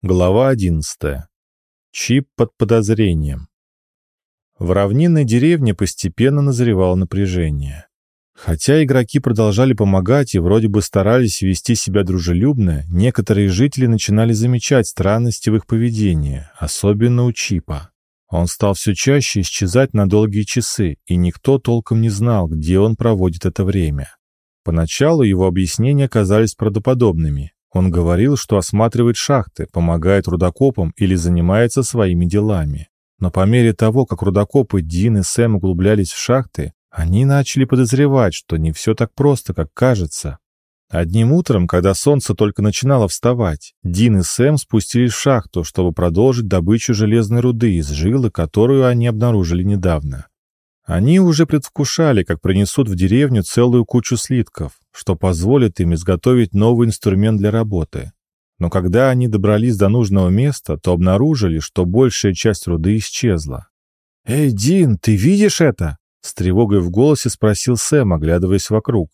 Глава 11. Чип под подозрением. В равнинной деревне постепенно назревало напряжение. Хотя игроки продолжали помогать и вроде бы старались вести себя дружелюбно, некоторые жители начинали замечать странности в их поведении, особенно у Чипа. Он стал все чаще исчезать на долгие часы, и никто толком не знал, где он проводит это время. Поначалу его объяснения казались правдоподобными, он говорил, что осматривает шахты, помогает рудокопам или занимается своими делами. Но по мере того, как рудокопы Дин и Сэм углублялись в шахты, они начали подозревать, что не все так просто, как кажется. Одним утром, когда солнце только начинало вставать, Дин и Сэм спустились в шахту, чтобы продолжить добычу железной руды из жилы, которую они обнаружили недавно. Они уже предвкушали, как принесут в деревню целую кучу слитков, что позволит им изготовить новый инструмент для работы. Но когда они добрались до нужного места, то обнаружили, что большая часть руды исчезла. «Эй, Дин, ты видишь это?» — с тревогой в голосе спросил Сэм, оглядываясь вокруг.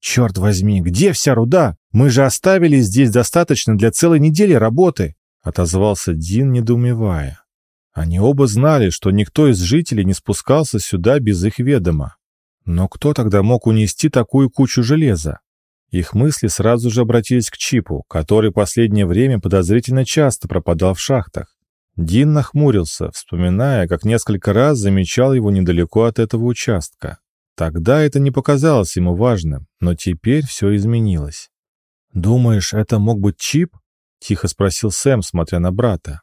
«Черт возьми, где вся руда? Мы же оставили здесь достаточно для целой недели работы!» — отозвался Дин, недоумевая. Они оба знали, что никто из жителей не спускался сюда без их ведома. Но кто тогда мог унести такую кучу железа? Их мысли сразу же обратились к Чипу, который последнее время подозрительно часто пропадал в шахтах. Дин нахмурился, вспоминая, как несколько раз замечал его недалеко от этого участка. Тогда это не показалось ему важным, но теперь все изменилось. «Думаешь, это мог быть Чип?» — тихо спросил Сэм, смотря на брата.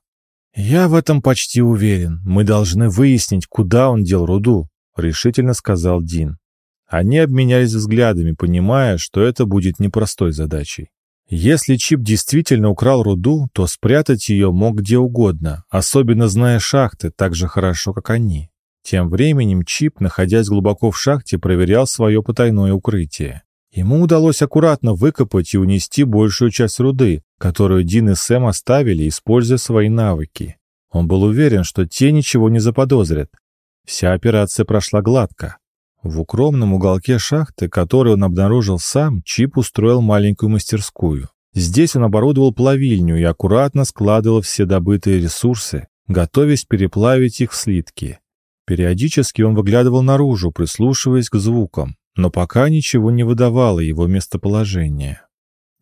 «Я в этом почти уверен. Мы должны выяснить, куда он дел руду», — решительно сказал Дин. Они обменялись взглядами, понимая, что это будет непростой задачей. Если Чип действительно украл руду, то спрятать ее мог где угодно, особенно зная шахты так же хорошо, как они. Тем временем Чип, находясь глубоко в шахте, проверял свое потайное укрытие. Ему удалось аккуратно выкопать и унести большую часть руды, которую Дин и Сэм оставили, используя свои навыки. Он был уверен, что те ничего не заподозрят. Вся операция прошла гладко. В укромном уголке шахты, который он обнаружил сам, Чип устроил маленькую мастерскую. Здесь он оборудовал плавильню и аккуратно складывал все добытые ресурсы, готовясь переплавить их в слитки. Периодически он выглядывал наружу, прислушиваясь к звукам, но пока ничего не выдавало его местоположение.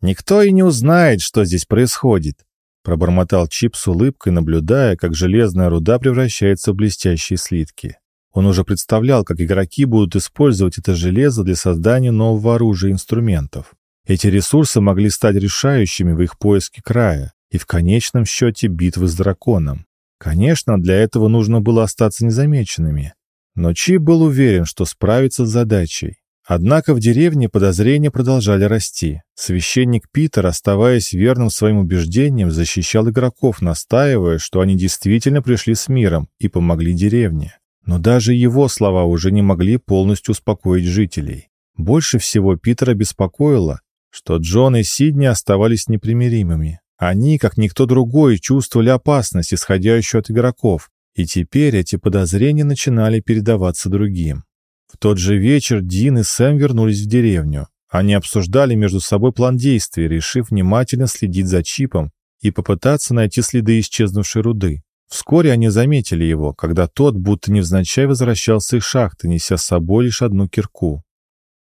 «Никто и не узнает, что здесь происходит», — пробормотал Чип с улыбкой, наблюдая, как железная руда превращается в блестящие слитки. Он уже представлял, как игроки будут использовать это железо для создания нового оружия и инструментов. Эти ресурсы могли стать решающими в их поиске края и в конечном счете битвы с драконом. Конечно, для этого нужно было остаться незамеченными. Но Чип был уверен, что справится с задачей. Однако в деревне подозрения продолжали расти. Священник Питер, оставаясь верным своим убеждениям, защищал игроков, настаивая, что они действительно пришли с миром и помогли деревне. Но даже его слова уже не могли полностью успокоить жителей. Больше всего Питера беспокоило, что Джон и Сидни оставались непримиримыми. Они, как никто другой, чувствовали опасность, исходящую от игроков, и теперь эти подозрения начинали передаваться другим. В тот же вечер Дин и Сэм вернулись в деревню. Они обсуждали между собой план действий, решив внимательно следить за чипом и попытаться найти следы исчезнувшей руды. Вскоре они заметили его, когда тот, будто невзначай, возвращался из шахты, неся с собой лишь одну кирку.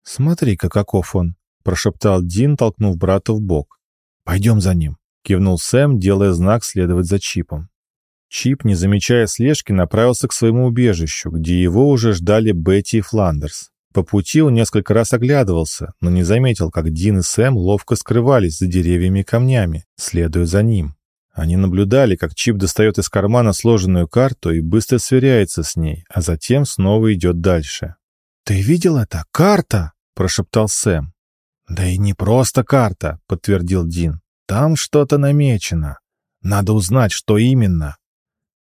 «Смотри-ка, каков он!» — прошептал Дин, толкнув брата в бок. «Пойдем за ним», — кивнул Сэм, делая знак следовать за чипом. Чип, не замечая слежки, направился к своему убежищу, где его уже ждали Бетти и Фландерс. По пути он несколько раз оглядывался, но не заметил, как Дин и Сэм ловко скрывались за деревьями и камнями, следуя за ним. Они наблюдали, как Чип достает из кармана сложенную карту и быстро сверяется с ней, а затем снова идет дальше. «Ты видел это? Карта!» – прошептал Сэм. «Да и не просто карта», – подтвердил Дин. «Там что-то намечено. Надо узнать, что именно».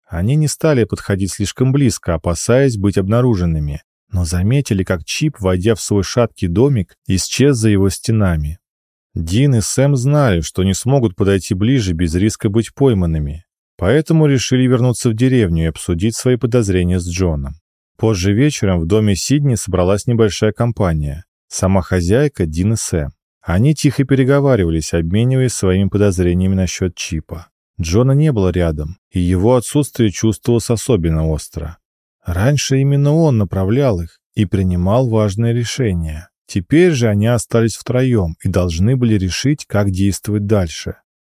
Они не стали подходить слишком близко, опасаясь быть обнаруженными, но заметили, как Чип, войдя в свой шаткий домик, исчез за его стенами. Дин и Сэм знали, что не смогут подойти ближе без риска быть пойманными, поэтому решили вернуться в деревню и обсудить свои подозрения с Джоном. Позже вечером в доме Сидни собралась небольшая компания. Сама хозяйка, Дин и Сэм. Они тихо переговаривались, обмениваясь своими подозрениями насчет Чипа. Джона не было рядом, и его отсутствие чувствовалось особенно остро. Раньше именно он направлял их и принимал важные решения. Теперь же они остались втроем и должны были решить, как действовать дальше.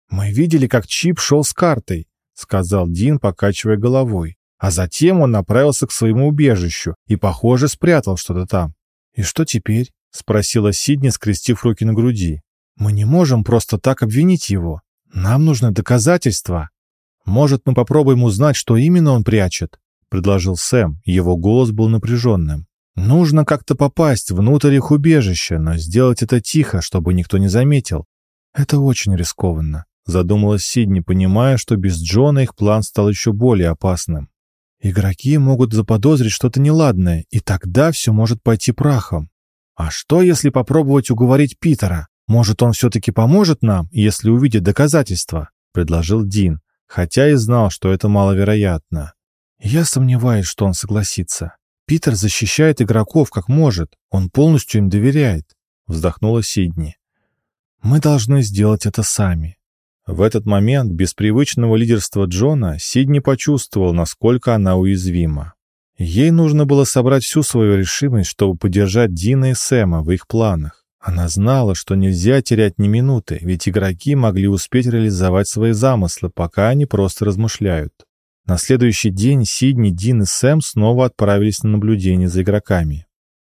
«Мы видели, как Чип шел с картой», — сказал Дин, покачивая головой. А затем он направился к своему убежищу и, похоже, спрятал что-то там. «И что теперь?» — спросила Сидни, скрестив руки на груди. «Мы не можем просто так обвинить его. Нам нужны доказательства. Может, мы попробуем узнать, что именно он прячет?» — предложил Сэм. Его голос был напряженным. «Нужно как-то попасть внутрь их убежища, но сделать это тихо, чтобы никто не заметил. Это очень рискованно», — задумалась Сидни, понимая, что без Джона их план стал еще более опасным. Игроки могут заподозрить что-то неладное, и тогда все может пойти прахом. А что, если попробовать уговорить Питера? Может, он все-таки поможет нам, если увидит доказательства?» — предложил Дин, хотя и знал, что это маловероятно. «Я сомневаюсь, что он согласится. Питер защищает игроков как может, он полностью им доверяет», — вздохнула Сидни. «Мы должны сделать это сами. В этот момент без привычного лидерства Джона Сидни почувствовал, насколько она уязвима. Ей нужно было собрать всю свою решимость, чтобы поддержать Дина и Сэма в их планах. Она знала, что нельзя терять ни минуты, ведь игроки могли успеть реализовать свои замыслы, пока они просто размышляют. На следующий день Сидни, Дин и Сэм снова отправились на наблюдение за игроками.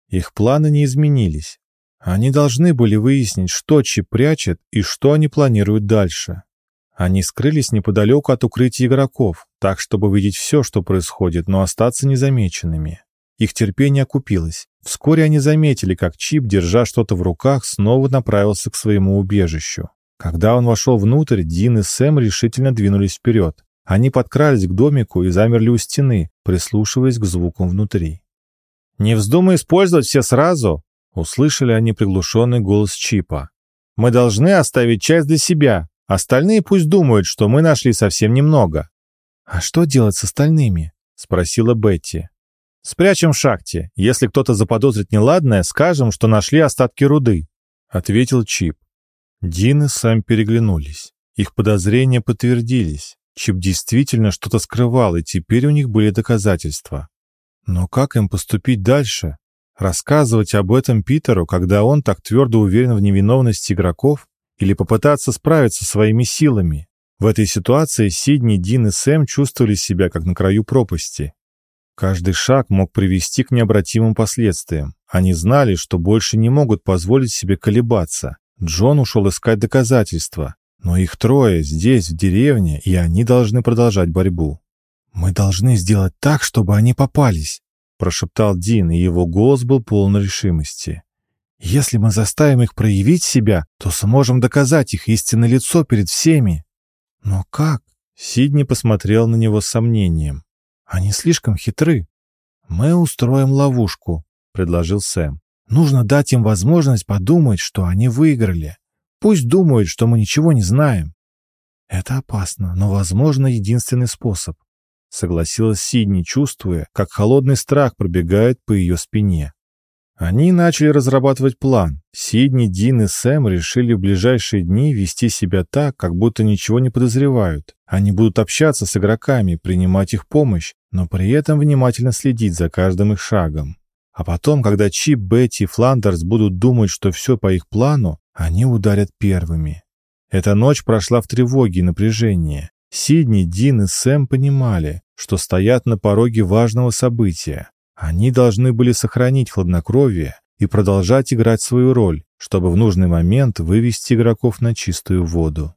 Их планы не изменились. Они должны были выяснить, что Чип прячет и что они планируют дальше. Они скрылись неподалеку от укрытия игроков, так, чтобы видеть все, что происходит, но остаться незамеченными. Их терпение окупилось. Вскоре они заметили, как Чип, держа что-то в руках, снова направился к своему убежищу. Когда он вошел внутрь, Дин и Сэм решительно двинулись вперед. Они подкрались к домику и замерли у стены, прислушиваясь к звукам внутри. «Не вздумай использовать все сразу!» — услышали они приглушенный голос Чипа. «Мы должны оставить часть для себя, Остальные пусть думают, что мы нашли совсем немного». «А что делать с остальными?» — спросила Бетти. «Спрячем в шахте. Если кто-то заподозрит неладное, скажем, что нашли остатки руды», — ответил Чип. Дин и Сэм переглянулись. Их подозрения подтвердились. Чип действительно что-то скрывал, и теперь у них были доказательства. Но как им поступить дальше? Рассказывать об этом Питеру, когда он так твердо уверен в невиновности игроков? или попытаться справиться своими силами. В этой ситуации Сидни, Дин и Сэм чувствовали себя как на краю пропасти. Каждый шаг мог привести к необратимым последствиям. Они знали, что больше не могут позволить себе колебаться. Джон ушел искать доказательства, но их трое здесь, в деревне, и они должны продолжать борьбу. «Мы должны сделать так, чтобы они попались», – прошептал Дин, и его голос был полон решимости. Если мы заставим их проявить себя, то сможем доказать их истинное лицо перед всеми. Но как? Сидни посмотрел на него с сомнением. Они слишком хитры. Мы устроим ловушку, предложил Сэм. Нужно дать им возможность подумать, что они выиграли. Пусть думают, что мы ничего не знаем. Это опасно, но, возможно, единственный способ. Согласилась Сидни, чувствуя, как холодный страх пробегает по ее спине. Они начали разрабатывать план. Сидни, Дин и Сэм решили в ближайшие дни вести себя так, как будто ничего не подозревают. Они будут общаться с игроками, принимать их помощь, но при этом внимательно следить за каждым их шагом. А потом, когда Чип, Бетти и Фландерс будут думать, что все по их плану, они ударят первыми. Эта ночь прошла в тревоге и напряжении. Сидни, Дин и Сэм понимали, что стоят на пороге важного события. Они должны были сохранить хладнокровие и продолжать играть свою роль, чтобы в нужный момент вывести игроков на чистую воду.